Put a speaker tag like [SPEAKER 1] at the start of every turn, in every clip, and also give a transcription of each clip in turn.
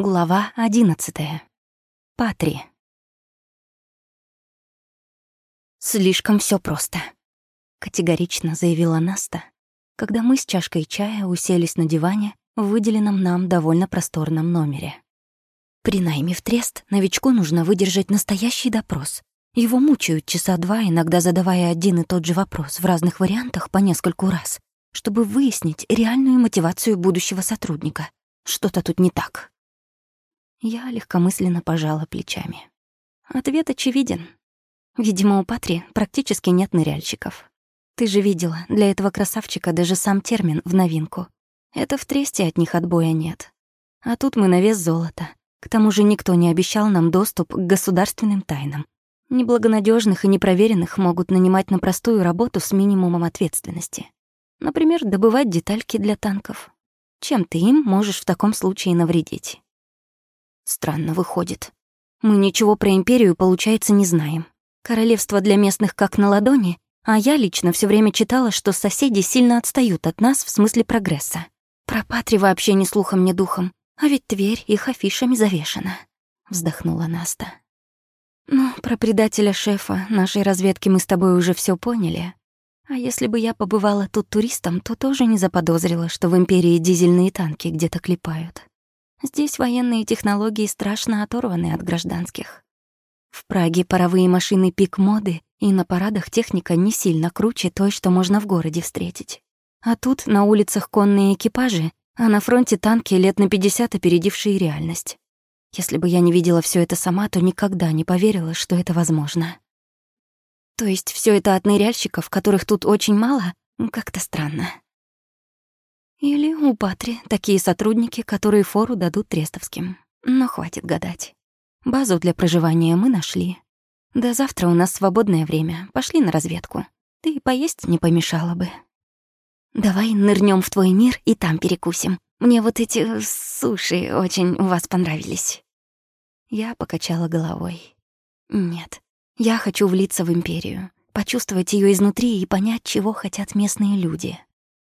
[SPEAKER 1] Глава одиннадцатая. Патри. «Слишком все просто», — категорично заявила Наста, когда мы с чашкой чая уселись на диване в выделенном нам довольно просторном номере. При найме в трест новичку нужно выдержать настоящий допрос. Его мучают часа два, иногда задавая один и тот же вопрос в разных вариантах по нескольку раз, чтобы выяснить реальную мотивацию будущего сотрудника. Что-то тут не так. Я легкомысленно пожала плечами. Ответ очевиден. Видимо, у Патри практически нет ныряльщиков. Ты же видела, для этого красавчика даже сам термин в новинку. Это в тресте от них отбоя нет. А тут мы на вес золота. К тому же никто не обещал нам доступ к государственным тайнам. Неблагонадежных и непроверенных могут нанимать на простую работу с минимумом ответственности. Например, добывать детальки для танков. Чем ты им можешь в таком случае навредить? Странно выходит. Мы ничего про империю, получается, не знаем. Королевство для местных как на ладони, а я лично все время читала, что соседи сильно отстают от нас в смысле прогресса. Про Патри вообще ни слухом, ни духом. А ведь Тверь их афишами завешена. Вздохнула Наста. Ну, про предателя шефа нашей разведки мы с тобой уже все поняли. А если бы я побывала тут туристом, то тоже не заподозрила, что в Империи дизельные танки где-то клепают. Здесь военные технологии страшно оторваны от гражданских. В Праге паровые машины пик моды, и на парадах техника не сильно круче той, что можно в городе встретить. А тут на улицах конные экипажи, а на фронте танки лет на 50 опередившие реальность. Если бы я не видела все это сама, то никогда не поверила, что это возможно. То есть все это от ныряльщиков, которых тут очень мало, как-то странно. Или у Патри такие сотрудники, которые фору дадут трестовским. Но хватит гадать. Базу для проживания мы нашли. До завтра у нас свободное время. Пошли на разведку. Ты поесть не помешало бы. Давай нырнем в твой мир и там перекусим. Мне вот эти э, суши очень у вас понравились. Я покачала головой. Нет, я хочу влиться в империю, почувствовать ее изнутри и понять, чего хотят местные люди.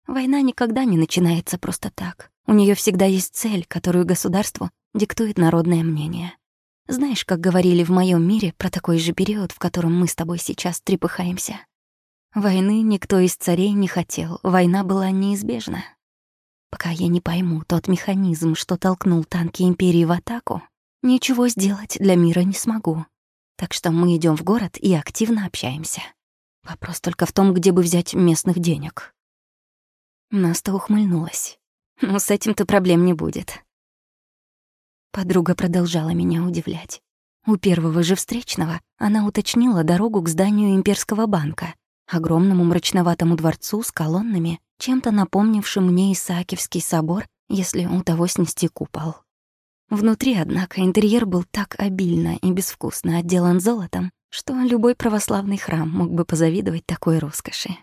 [SPEAKER 1] Война никогда не начинается просто так. У нее всегда есть цель, которую государству диктует народное мнение. Знаешь, как говорили в моем мире про такой же период, в котором мы с тобой сейчас трепыхаемся? Войны никто из царей не хотел, война была неизбежна. Пока я не пойму тот механизм, что толкнул танки Империи в атаку, ничего сделать для мира не смогу. Так что мы идем в город и активно общаемся. Вопрос только в том, где бы взять местных денег. Наста ухмыльнулась. «Ну, с этим-то проблем не будет». Подруга продолжала меня удивлять. У первого же встречного она уточнила дорогу к зданию имперского банка, огромному мрачноватому дворцу с колоннами, чем-то напомнившим мне Исаакиевский собор, если у того снести купол. Внутри, однако, интерьер был так обильно и безвкусно отделан золотом, что любой православный храм мог бы позавидовать такой роскоши.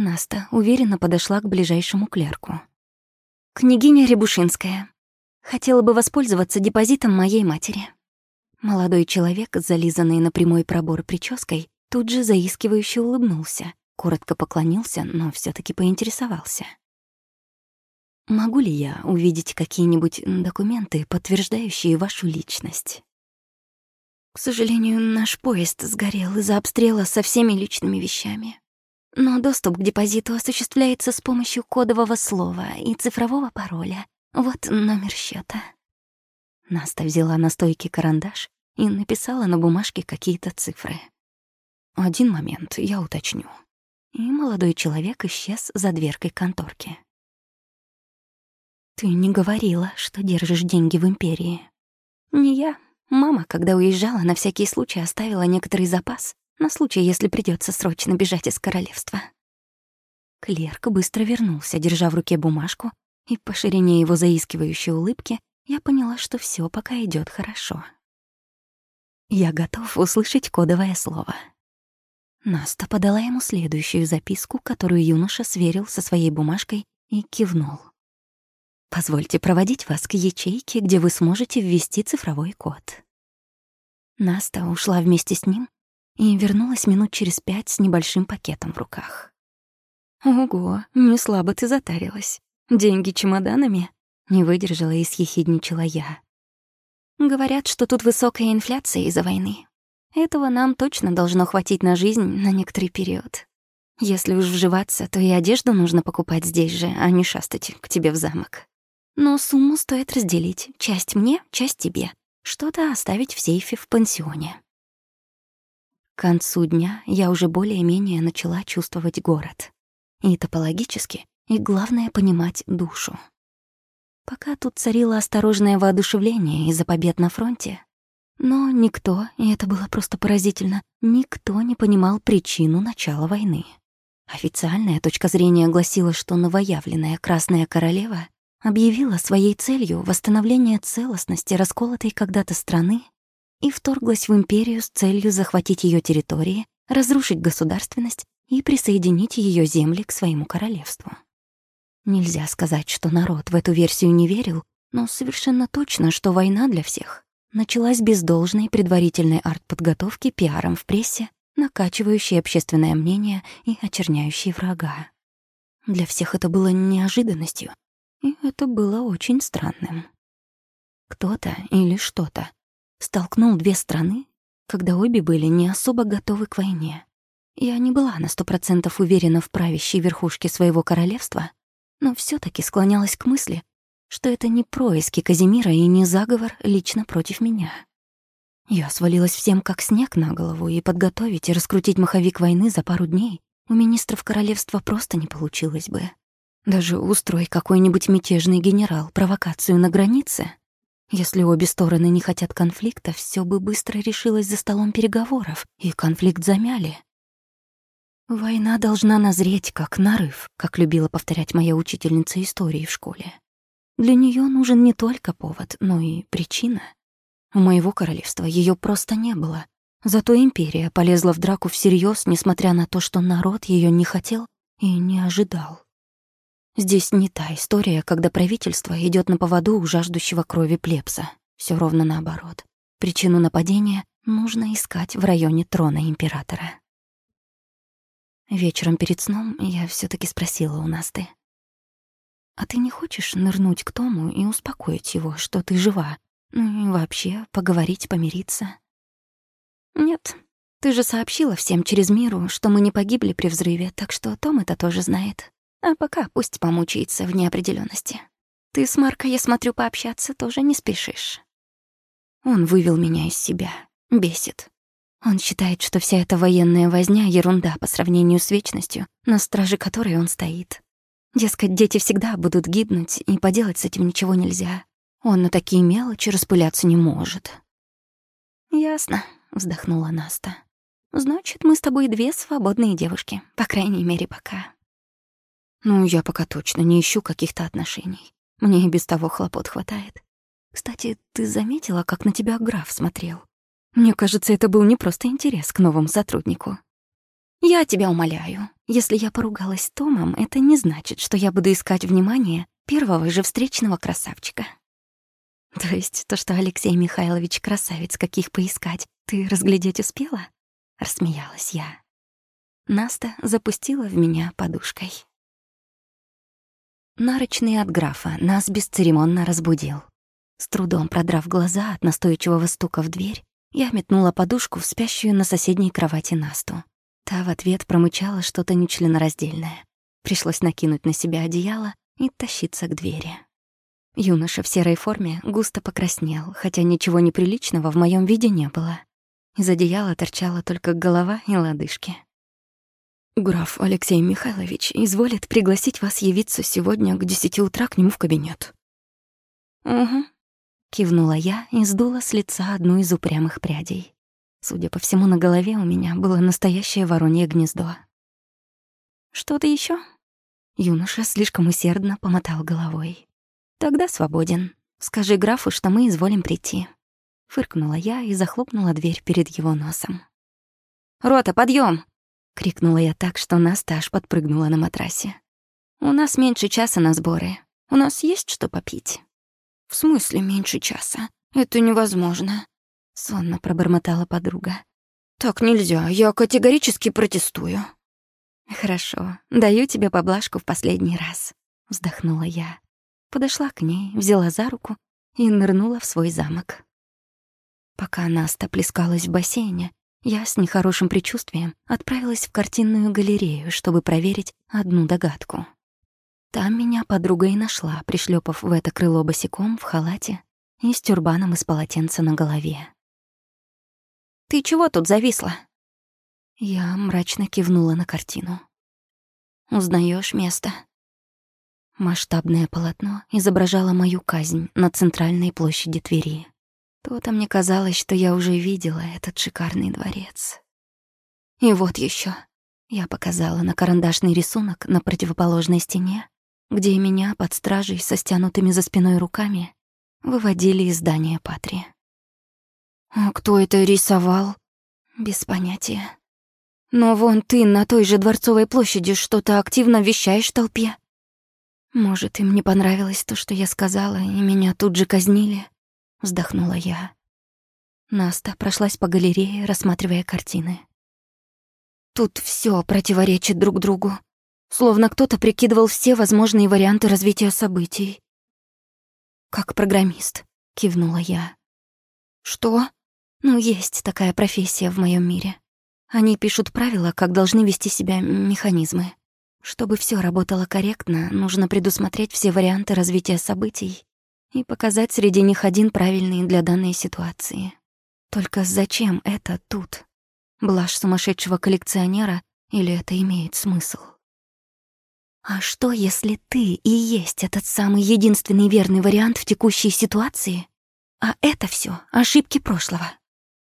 [SPEAKER 1] Наста уверенно подошла к ближайшему клерку. «Княгиня Рябушинская. Хотела бы воспользоваться депозитом моей матери». Молодой человек, зализанный на прямой пробор прической, тут же заискивающе улыбнулся, коротко поклонился, но все таки поинтересовался. «Могу ли я увидеть какие-нибудь документы, подтверждающие вашу личность?» «К сожалению, наш поезд сгорел из-за обстрела со всеми личными вещами», но доступ к депозиту осуществляется с помощью кодового слова и цифрового пароля. Вот номер счета. Наста взяла на стойке карандаш и написала на бумажке какие-то цифры. Один момент, я уточню. И молодой человек исчез за дверкой конторки. «Ты не говорила, что держишь деньги в Империи?» «Не я. Мама, когда уезжала, на всякий случай оставила некоторый запас, на случай, если придется срочно бежать из королевства. Клерк быстро вернулся, держа в руке бумажку, и по ширине его заискивающей улыбки я поняла, что все пока идет хорошо. Я готов услышать кодовое слово. Наста подала ему следующую записку, которую юноша сверил со своей бумажкой и кивнул. «Позвольте проводить вас к ячейке, где вы сможете ввести цифровой код». Наста ушла вместе с ним, и вернулась минут через пять с небольшим пакетом в руках. «Ого, не слабо ты затарилась. Деньги чемоданами? Не выдержала и съехидничала я. Говорят, что тут высокая инфляция из-за войны. Этого нам точно должно хватить на жизнь на некоторый период. Если уж вживаться, то и одежду нужно покупать здесь же, а не шастать к тебе в замок. Но сумму стоит разделить. Часть мне, часть тебе. Что-то оставить в сейфе в пансионе. К концу дня я уже более-менее начала чувствовать город. И топологически, и главное — понимать душу. Пока тут царило осторожное воодушевление из-за побед на фронте, но никто, и это было просто поразительно, никто не понимал причину начала войны. Официальная точка зрения гласила, что новоявленная Красная Королева объявила своей целью восстановление целостности расколотой когда-то страны и вторглась в империю с целью захватить ее территории, разрушить государственность и присоединить ее земли к своему королевству. Нельзя сказать, что народ в эту версию не верил, но совершенно точно, что война для всех началась без должной предварительной артподготовки пиаром в прессе, накачивающей общественное мнение и очерняющей врага. Для всех это было неожиданностью, и это было очень странным. Кто-то или что-то столкнул две страны, когда обе были не особо готовы к войне. Я не была на сто процентов уверена в правящей верхушке своего королевства, но все таки склонялась к мысли, что это не происки Казимира и не заговор лично против меня. Я свалилась всем как снег на голову, и подготовить и раскрутить маховик войны за пару дней у министров королевства просто не получилось бы. Даже устрой какой-нибудь мятежный генерал провокацию на границе. Если обе стороны не хотят конфликта, все бы быстро решилось за столом переговоров, и конфликт замяли. Война должна назреть, как нарыв, как любила повторять моя учительница истории в школе. Для нее нужен не только повод, но и причина. У моего королевства ее просто не было. Зато империя полезла в драку всерьез, несмотря на то, что народ ее не хотел и не ожидал. Здесь не та история, когда правительство идет на поводу у жаждущего крови плебса. Все ровно наоборот. Причину нападения нужно искать в районе трона императора. Вечером перед сном я все таки спросила у Насты. «А ты не хочешь нырнуть к Тому и успокоить его, что ты жива? Ну и вообще поговорить, помириться?» «Нет, ты же сообщила всем через миру, что мы не погибли при взрыве, так что Том это тоже знает. А пока пусть помучается в неопределенности. Ты с Маркой, я смотрю, пообщаться тоже не спешишь». Он вывел меня из себя. Бесит. Он считает, что вся эта военная возня — ерунда по сравнению с вечностью, на страже которой он стоит. Дескать, дети всегда будут гибнуть, и поделать с этим ничего нельзя. Он на такие мелочи распыляться не может. «Ясно», — вздохнула Наста. «Значит, мы с тобой две свободные девушки, по крайней мере, пока». «Ну, я пока точно не ищу каких-то отношений. Мне и без того хлопот хватает. Кстати, ты заметила, как на тебя граф смотрел? Мне кажется, это был не просто интерес к новому сотруднику. Я тебя умоляю, если я поругалась с Томом, это не значит, что я буду искать внимание первого же встречного красавчика. То есть то, что Алексей Михайлович красавец, каких поискать, ты разглядеть успела? Рассмеялась я. Наста запустила в меня подушкой. Нарочный от графа нас бесцеремонно разбудил. С трудом продрав глаза от настойчивого стука в дверь, я метнула подушку в спящую на соседней кровати Насту. Та в ответ промычала что-то нечленораздельное. Пришлось накинуть на себя одеяло и тащиться к двери. Юноша в серой форме густо покраснел, хотя ничего неприличного в моем виде не было. Из одеяла торчала только голова и лодыжки. «Граф Алексей Михайлович изволит пригласить вас явиться сегодня к десяти утра к нему в кабинет». «Угу», Кивнула я и сдула с лица одну из упрямых прядей. Судя по всему, на голове у меня было настоящее воронье гнездо. «Что-то еще? Юноша слишком усердно помотал головой. «Тогда свободен. Скажи графу, что мы изволим прийти». Фыркнула я и захлопнула дверь перед его носом. «Рота, подъем! Крикнула я так, что Наста аж подпрыгнула на матрасе. «У нас меньше часа на сборы. У нас есть что попить?» «В смысле меньше часа? Это невозможно», — сонно пробормотала подруга. «Так нельзя, я категорически протестую». «Хорошо, даю тебе поблажку в последний раз», — вздохнула я. подошла к ней, взяла за руку и нырнула в свой замок. Пока Наста плескалась в бассейне, я с нехорошим предчувствием отправилась в картинную галерею, чтобы проверить одну догадку. Там меня подруга и нашла, пришлепав в это крыло босиком в халате и с тюрбаном из полотенца на голове. «Ты чего тут зависла?» Я мрачно кивнула на картину. Узнаешь место?» Масштабное полотно изображало мою казнь на центральной площади Твери. То-то мне казалось, что я уже видела этот шикарный дворец. И вот еще. Я показала на карандашный рисунок на противоположной стене, где меня под стражей со стянутыми за спиной руками выводили из здания Патри. «А кто это рисовал?» «Без понятия. Но вон ты на той же Дворцовой площади что-то активно вещаешь толпе. Может, им не понравилось то, что я сказала, и меня тут же казнили?» Вздохнула я. Наста прошлась по галерее, рассматривая картины. Тут все противоречит друг другу. Словно кто-то прикидывал все возможные варианты развития событий. «Как программист», — кивнула я. «Что?» «Ну, есть такая профессия в моем мире. Они пишут правила, как должны вести себя механизмы. Чтобы все работало корректно, нужно предусмотреть все варианты развития событий и показать среди них один правильный для данной ситуации. Только зачем это тут? Блажь сумасшедшего коллекционера или это имеет смысл? А что, если ты и есть этот самый единственный верный вариант в текущей ситуации? А это все ошибки прошлого.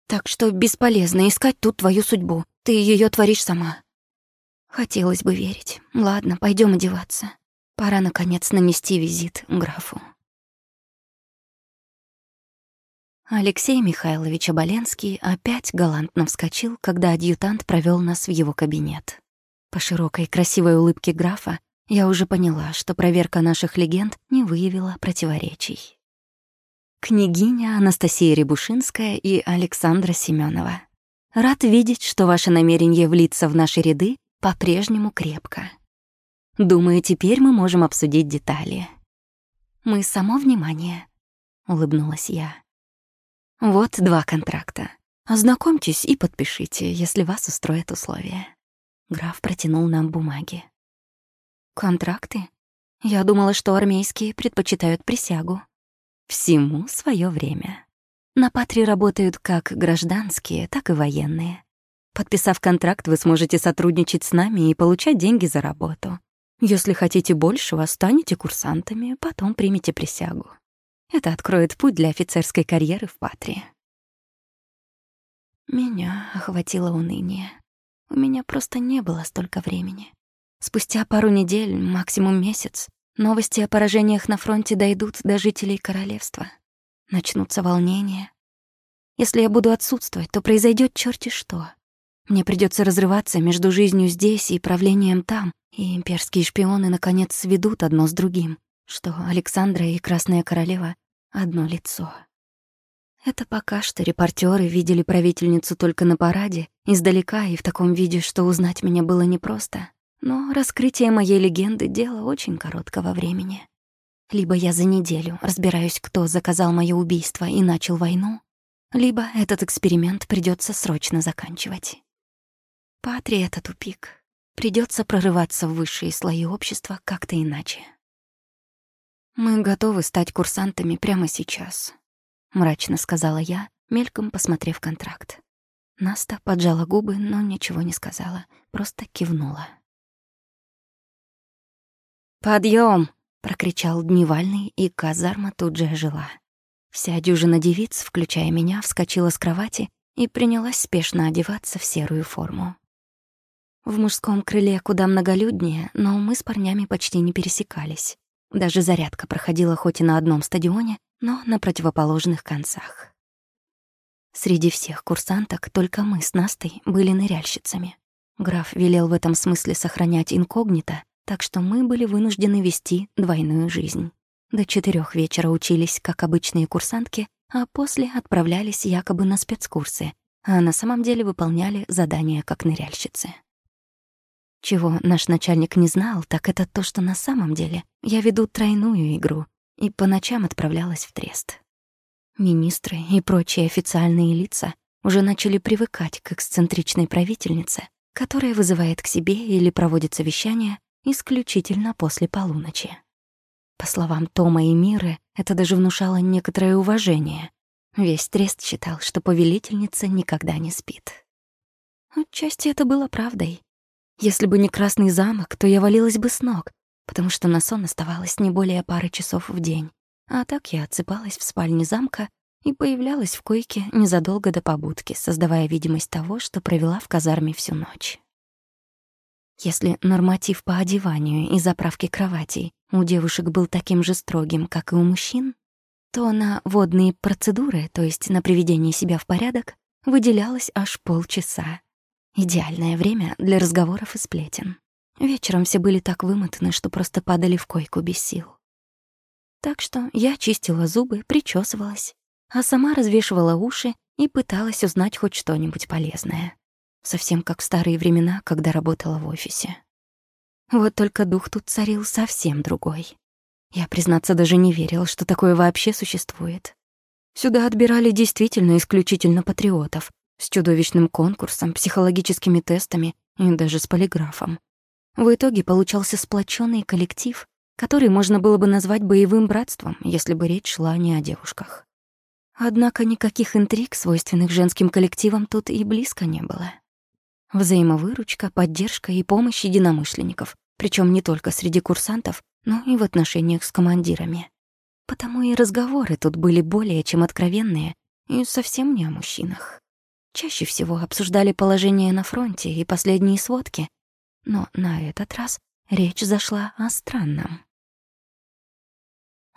[SPEAKER 1] Так что бесполезно искать тут твою судьбу. Ты ее творишь сама. Хотелось бы верить. Ладно, пойдем одеваться. Пора, наконец, нанести визит графу. Алексей Михайлович Оболенский опять галантно вскочил, когда адъютант провел нас в его кабинет. По широкой красивой улыбке графа я уже поняла, что проверка наших легенд не выявила противоречий. Княгиня Анастасия Рябушинская и Александра Семенова. Рад видеть, что ваше намерение влиться в наши ряды по-прежнему крепко. Думаю, теперь мы можем обсудить детали. Мы само внимание, улыбнулась я. Вот два контракта. Ознакомьтесь и подпишите, если вас устроят условия. Граф протянул нам бумаги. Контракты? Я думала, что армейские предпочитают присягу. Всему свое время. На Патри работают как гражданские, так и военные. Подписав контракт, вы сможете сотрудничать с нами и получать деньги за работу. Если хотите большего, станете курсантами, потом примите присягу. Это откроет путь для офицерской карьеры в Патри. Меня охватило уныние. У меня просто не было столько времени. Спустя пару недель, максимум месяц, новости о поражениях на фронте дойдут до жителей королевства. Начнутся волнения. Если я буду отсутствовать, то произойдет черти что. Мне придется разрываться между жизнью здесь и правлением там, и имперские шпионы наконец сведут одно с другим, что Александра и Красная Королева — одно лицо. Это пока что репортеры видели правительницу только на параде, издалека и в таком виде, что узнать меня было непросто. Но раскрытие моей легенды — дело очень короткого времени. Либо я за неделю разбираюсь, кто заказал моё убийство и начал войну, либо этот эксперимент придётся срочно заканчивать. Патри — это тупик. Придётся прорываться в высшие слои общества как-то иначе. «Мы готовы стать курсантами прямо сейчас», — мрачно сказала я, мельком посмотрев контракт. Наста поджала губы, но ничего не сказала, просто кивнула. «Подъём!» — прокричал Дневальный, и казарма тут же ожила. Вся дюжина девиц, включая меня, вскочила с кровати и принялась спешно одеваться в серую форму. В мужском крыле куда многолюднее, но мы с парнями почти не пересекались. Даже зарядка проходила хоть и на одном стадионе, но на противоположных концах. Среди всех курсанток только мы с Настой были ныряльщицами. Граф велел в этом смысле сохранять инкогнито, так что мы были вынуждены вести двойную жизнь. До четырех вечера учились, как обычные курсантки, а после отправлялись якобы на спецкурсы, а на самом деле выполняли задания как ныряльщицы. Чего наш начальник не знал, так это то, что на самом деле я веду тройную игру и по ночам отправлялась в трест. Министры и прочие официальные лица уже начали привыкать к эксцентричной правительнице, которая вызывает к себе или проводит совещания исключительно после полуночи. По словам Тома и Миры, это даже внушало некоторое уважение. Весь трест считал, что повелительница никогда не спит. Отчасти это было правдой. Если бы не Красный замок, то я валилась бы с ног, потому что на сон оставалось не более пары часов в день. А так я отсыпалась в спальне замка и появлялась в койке незадолго до побудки, создавая видимость того, что провела в казарме всю ночь. Если норматив по одеванию и заправке кроватей у девушек был таким же строгим, как и у мужчин, то на водные процедуры, то есть на приведение себя в порядок, выделялось аж полчаса. Идеальное время для разговоров и сплетен. Вечером все были так вымотаны, что просто падали в койку без сил. Так что я чистила зубы, причесывалась, а сама развешивала уши и пыталась узнать хоть что-нибудь полезное. Совсем как в старые времена, когда работала в офисе. Вот только дух тут царил совсем другой. Я, признаться, даже не верила, что такое вообще существует. Сюда отбирали действительно исключительно патриотов, с чудовищным конкурсом, психологическими тестами и даже с полиграфом. В итоге получался сплоченный коллектив, который можно было бы назвать боевым братством, если бы речь шла не о девушках. Однако никаких интриг, свойственных женским коллективам, тут и близко не было. Взаимовыручка, поддержка и помощь единомышленников, причем не только среди курсантов, но и в отношениях с командирами. Потому и разговоры тут были более чем откровенные и совсем не о мужчинах. Чаще всего обсуждали положение на фронте и последние сводки, но на этот раз речь зашла о странном.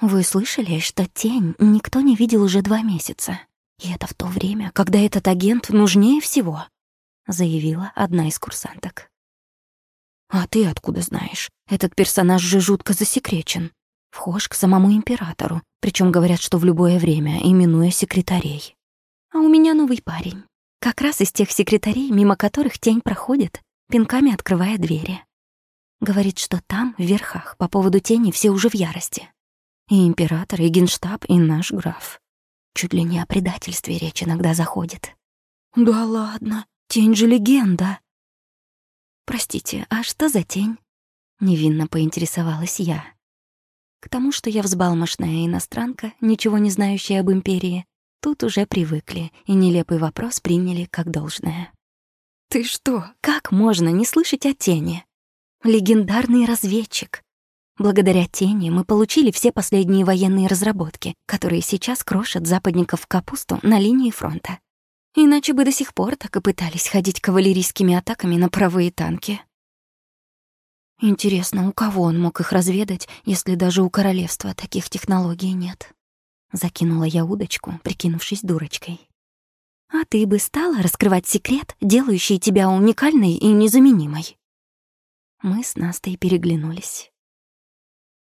[SPEAKER 1] Вы слышали, что тень никто не видел уже два месяца? И это в то время, когда этот агент нужнее всего, заявила одна из курсанток. А ты откуда знаешь? Этот персонаж же жутко засекречен. Вхож к самому императору, причем говорят, что в любое время, именуя секретарей. А у меня новый парень. Как раз из тех секретарей, мимо которых тень проходит, пинками открывая двери. Говорит, что там, в верхах, по поводу тени все уже в ярости. И император, и генштаб, и наш граф. Чуть ли не о предательстве речь иногда заходит. «Да ладно, тень же легенда!» «Простите, а что за тень?» Невинно поинтересовалась я. К тому, что я взбалмошная иностранка, ничего не знающая об империи, Тут уже привыкли и нелепый вопрос приняли как должное. «Ты что? Как можно не слышать о тени?» «Легендарный разведчик. Благодаря тени мы получили все последние военные разработки, которые сейчас крошат западников в капусту на линии фронта. Иначе бы до сих пор так и пытались ходить кавалерийскими атаками на правые танки». Интересно, у кого он мог их разведать, если даже у королевства таких технологий нет? Закинула я удочку, прикинувшись дурочкой. «А ты бы стала раскрывать секрет, делающий тебя уникальной и незаменимой?» Мы с Настой переглянулись.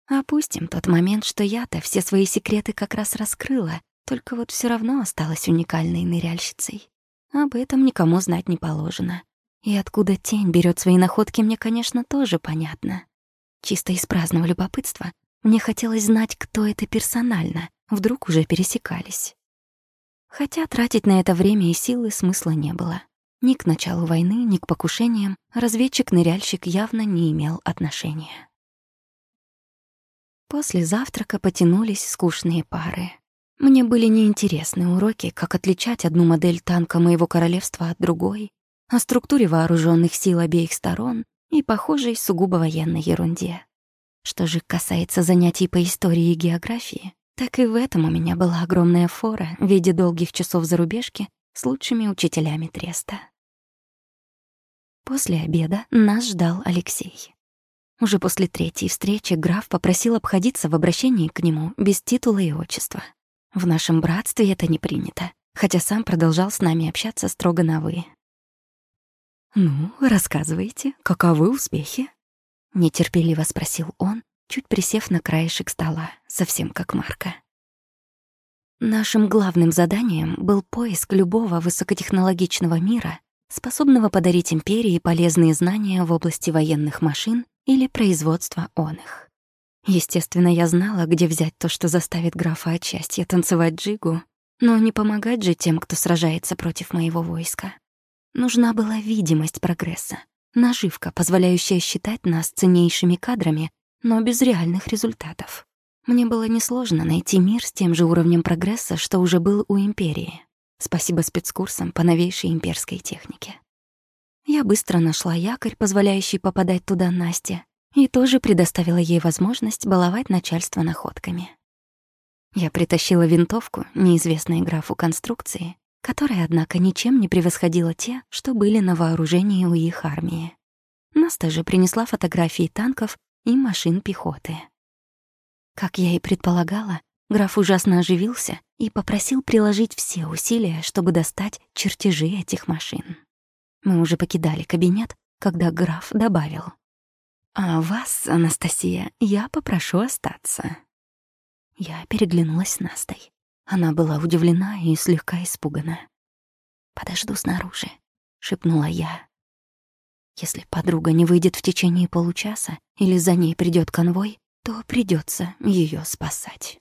[SPEAKER 1] Опустим тот момент, что я-то все свои секреты как раз раскрыла, только вот все равно осталась уникальной ныряльщицей. Об этом никому знать не положено. И откуда тень берет свои находки, мне, конечно, тоже понятно. Чисто из праздного любопытства мне хотелось знать, кто это персонально, вдруг уже пересекались. Хотя тратить на это время и силы смысла не было. Ни к началу войны, ни к покушениям разведчик-ныряльщик явно не имел отношения. После завтрака потянулись скучные пары. Мне были неинтересны уроки, как отличать одну модель танка моего королевства от другой, о структуре вооруженных сил обеих сторон и похожей сугубо военной ерунде. Что же касается занятий по истории и географии, так и в этом у меня была огромная фора в виде долгих часов зарубежки с лучшими учителями Треста. После обеда нас ждал Алексей. Уже после третьей встречи граф попросил обходиться в обращении к нему без титула и отчества. В нашем братстве это не принято, хотя сам продолжал с нами общаться строго на «вы». «Ну, рассказывайте, каковы успехи?» — нетерпеливо спросил он, чуть присев на краешек стола, совсем как Марка. Нашим главным заданием был поиск любого высокотехнологичного мира, способного подарить империи полезные знания в области военных машин или производства он их. Естественно, я знала, где взять то, что заставит графа от счастья танцевать джигу, но не помогать же тем, кто сражается против моего войска. Нужна была видимость прогресса, наживка, позволяющая считать нас ценнейшими кадрами, но без реальных результатов. Мне было несложно найти мир с тем же уровнем прогресса, что уже был у Империи. Спасибо спецкурсам по новейшей имперской технике. Я быстро нашла якорь, позволяющий попадать туда Насте, и тоже предоставила ей возможность баловать начальство находками. Я притащила винтовку, неизвестной графу конструкции, которая, однако, ничем не превосходила те, что были на вооружении у их армии. Наста же принесла фотографии танков и машин пехоты. Как я и предполагала, граф ужасно оживился и попросил приложить все усилия, чтобы достать чертежи этих машин. Мы уже покидали кабинет, когда граф добавил. «А вас, Анастасия, я попрошу остаться». Я переглянулась с Настой. Она была удивлена и слегка испугана. «Подожду снаружи», — шепнула я. «Если подруга не выйдет в течение получаса или за ней придет конвой, то придется ее спасать».